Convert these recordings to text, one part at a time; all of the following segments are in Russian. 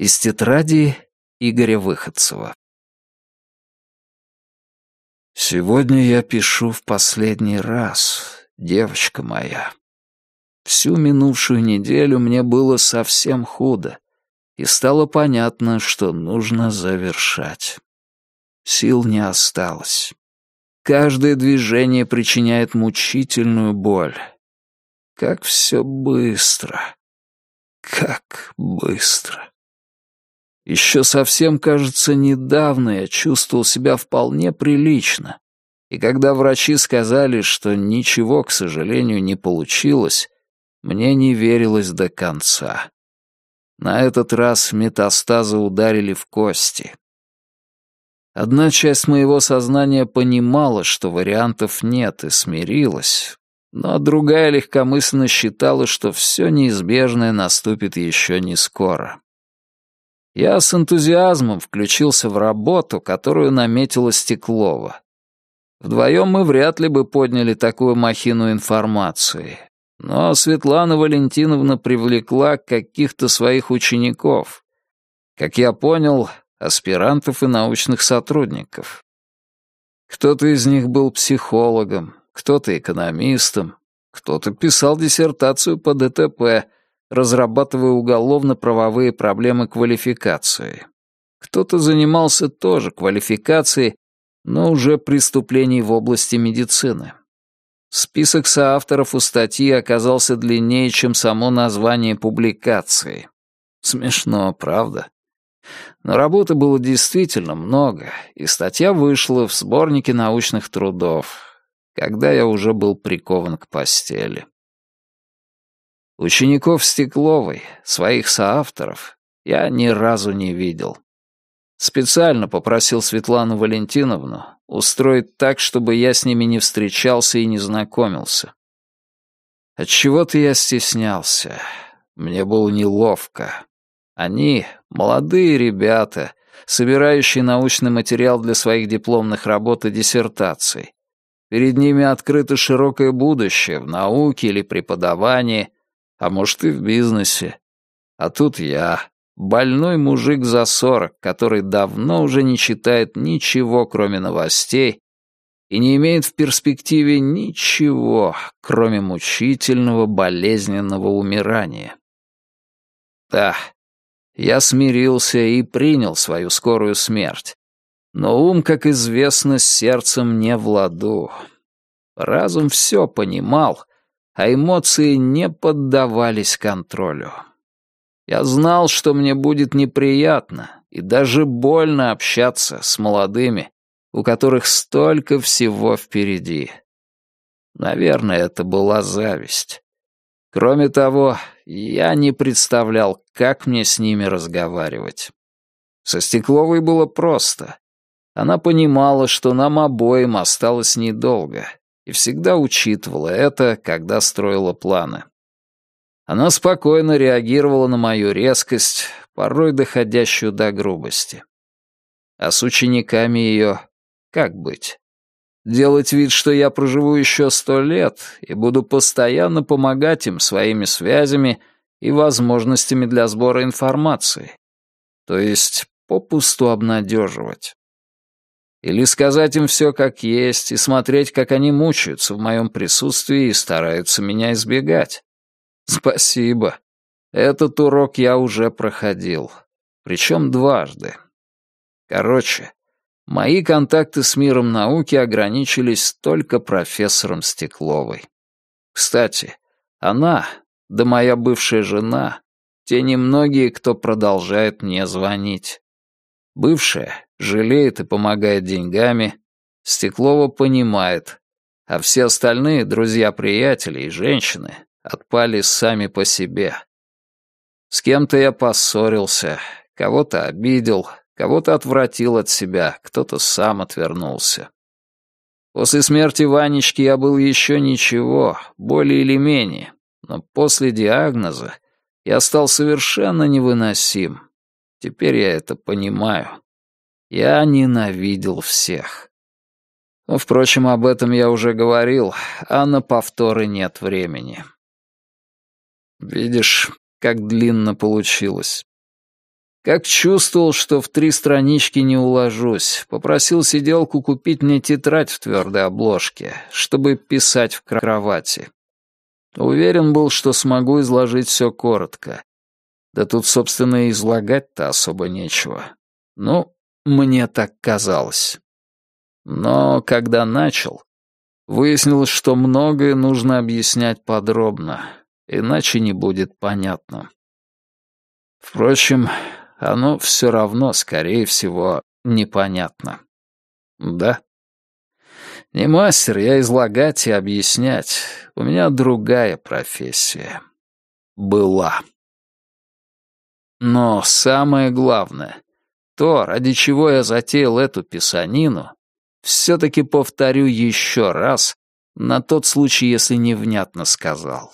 Из тетради Игоря Выходцева. «Сегодня я пишу в последний раз, девочка моя. Всю минувшую неделю мне было совсем худо, и стало понятно, что нужно завершать. Сил не осталось. Каждое движение причиняет мучительную боль. Как все быстро. Как быстро. Еще совсем, кажется, недавно я чувствовал себя вполне прилично. И когда врачи сказали, что ничего, к сожалению, не получилось, мне не верилось до конца. На этот раз метастазы ударили в кости. Одна часть моего сознания понимала, что вариантов нет, и смирилась, но другая легкомысленно считала, что все неизбежное наступит еще не скоро. Я с энтузиазмом включился в работу, которую наметила Стеклова. Вдвоем мы вряд ли бы подняли такую махину информации. Но Светлана Валентиновна привлекла каких-то своих учеников. Как я понял, аспирантов и научных сотрудников. Кто-то из них был психологом, кто-то экономистом, кто-то писал диссертацию по ДТП, разрабатывая уголовно-правовые проблемы квалификации. Кто-то занимался тоже квалификацией, но уже преступлений в области медицины. Список соавторов у статьи оказался длиннее, чем само название публикации. Смешно, правда? Но работы было действительно много, и статья вышла в сборнике научных трудов, когда я уже был прикован к постели. Учеников Стекловой, своих соавторов, я ни разу не видел. Специально попросил Светлану Валентиновну устроить так, чтобы я с ними не встречался и не знакомился. Отчего-то я стеснялся. Мне было неловко. Они — молодые ребята, собирающие научный материал для своих дипломных работ и диссертаций. Перед ними открыто широкое будущее в науке или преподавании, а может и в бизнесе. А тут я, больной мужик за сорок, который давно уже не читает ничего, кроме новостей, и не имеет в перспективе ничего, кроме мучительного болезненного умирания. Да, я смирился и принял свою скорую смерть. Но ум, как известно, с сердцем не в ладу. Разум все понимал, а эмоции не поддавались контролю. Я знал, что мне будет неприятно и даже больно общаться с молодыми, у которых столько всего впереди. Наверное, это была зависть. Кроме того, я не представлял, как мне с ними разговаривать. Со Стекловой было просто. Она понимала, что нам обоим осталось недолго, и всегда учитывала это, когда строила планы. Она спокойно реагировала на мою резкость, порой доходящую до грубости. А с учениками ее как быть? делать вид, что я проживу еще сто лет и буду постоянно помогать им своими связями и возможностями для сбора информации. То есть попусту обнадеживать. Или сказать им все как есть и смотреть, как они мучаются в моем присутствии и стараются меня избегать. Спасибо. Этот урок я уже проходил. Причем дважды. Короче, Мои контакты с миром науки ограничились только профессором Стекловой. Кстати, она, да моя бывшая жена, те немногие, кто продолжает мне звонить. Бывшая жалеет и помогает деньгами, Стеклова понимает, а все остальные друзья-приятели и женщины отпали сами по себе. С кем-то я поссорился, кого-то обидел, Кого-то отвратил от себя, кто-то сам отвернулся. После смерти Ванечки я был еще ничего, более или менее, но после диагноза я стал совершенно невыносим. Теперь я это понимаю. Я ненавидел всех. Впрочем, об этом я уже говорил, а на повторы нет времени. Видишь, как длинно получилось. Как чувствовал, что в три странички не уложусь, попросил сиделку купить мне тетрадь в твердой обложке, чтобы писать в кровати. Уверен был, что смогу изложить все коротко. Да тут, собственно, и излагать-то особо нечего. Ну, мне так казалось. Но когда начал, выяснилось, что многое нужно объяснять подробно, иначе не будет понятно. Впрочем, оно все равно, скорее всего, непонятно. Да? Не мастер я излагать и объяснять. У меня другая профессия. Была. Но самое главное, то, ради чего я затеял эту писанину, все-таки повторю еще раз, на тот случай, если невнятно сказал.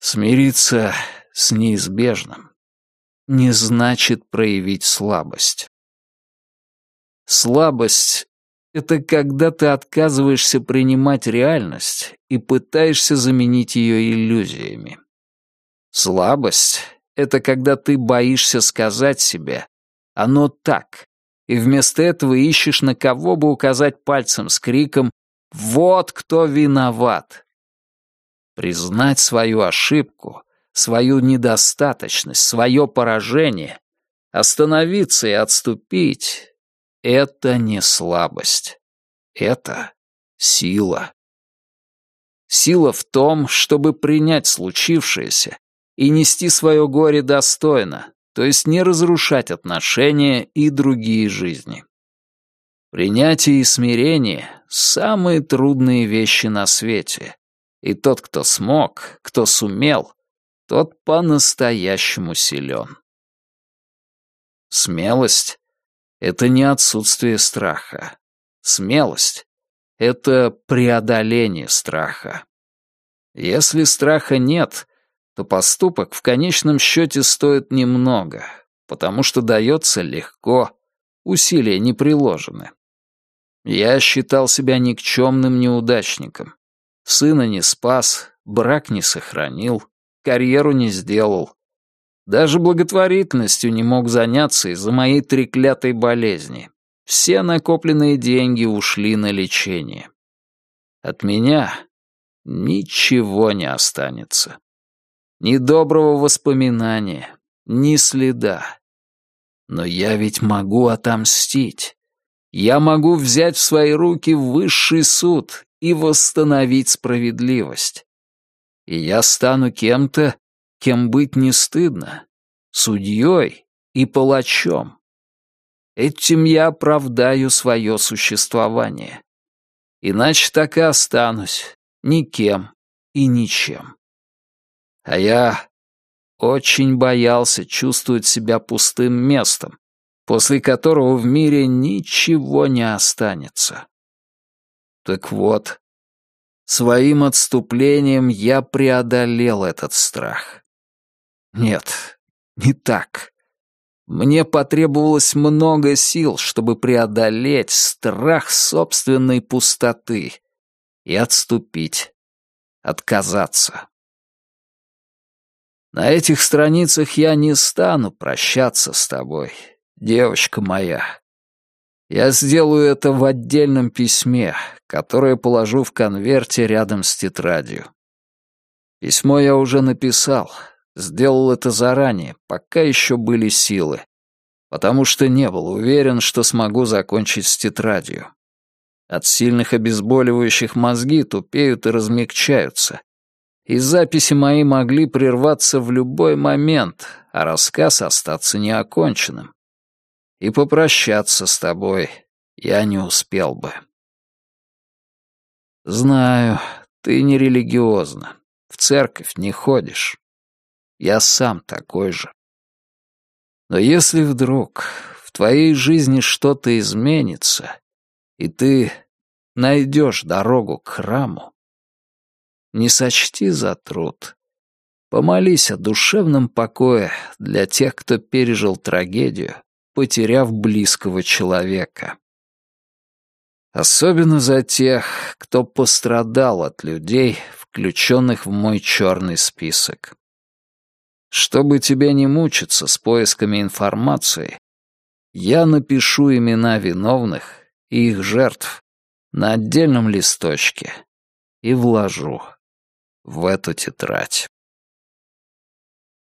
Смириться с неизбежным не значит проявить слабость. Слабость — это когда ты отказываешься принимать реальность и пытаешься заменить ее иллюзиями. Слабость — это когда ты боишься сказать себе «оно так», и вместо этого ищешь на кого бы указать пальцем с криком «Вот кто виноват!». Признать свою ошибку свою недостаточность, свое поражение, остановиться и отступить — это не слабость. Это сила. Сила в том, чтобы принять случившееся и нести свое горе достойно, то есть не разрушать отношения и другие жизни. Принятие и смирение — самые трудные вещи на свете, и тот, кто смог, кто сумел, тот по-настоящему силен. Смелость — это не отсутствие страха. Смелость — это преодоление страха. Если страха нет, то поступок в конечном счете стоит немного, потому что дается легко, усилия не приложены. Я считал себя никчемным неудачником. Сына не спас, брак не сохранил, карьеру не сделал. Даже благотворительностью не мог заняться из-за моей треклятой болезни. Все накопленные деньги ушли на лечение. От меня ничего не останется. Ни доброго воспоминания, ни следа. Но я ведь могу отомстить. Я могу взять в свои руки высший суд и восстановить справедливость и я стану кем-то, кем быть не стыдно, судьей и палачом. Этим я оправдаю свое существование. Иначе так и останусь, никем и ничем. А я очень боялся чувствовать себя пустым местом, после которого в мире ничего не останется. Так вот, Своим отступлением я преодолел этот страх. Нет, не так. Мне потребовалось много сил, чтобы преодолеть страх собственной пустоты и отступить, отказаться. На этих страницах я не стану прощаться с тобой, девочка моя. Я сделаю это в отдельном письме, которое положу в конверте рядом с тетрадью. Письмо я уже написал, сделал это заранее, пока еще были силы, потому что не был уверен, что смогу закончить с тетрадью. От сильных обезболивающих мозги тупеют и размягчаются. И записи мои могли прерваться в любой момент, а рассказ остаться неоконченным и попрощаться с тобой я не успел бы. Знаю, ты не религиозна, в церковь не ходишь. Я сам такой же. Но если вдруг в твоей жизни что-то изменится, и ты найдешь дорогу к храму, не сочти за труд. Помолись о душевном покое для тех, кто пережил трагедию потеряв близкого человека. Особенно за тех, кто пострадал от людей, включенных в мой черный список. Чтобы тебе не мучиться с поисками информации, я напишу имена виновных и их жертв на отдельном листочке и вложу в эту тетрадь.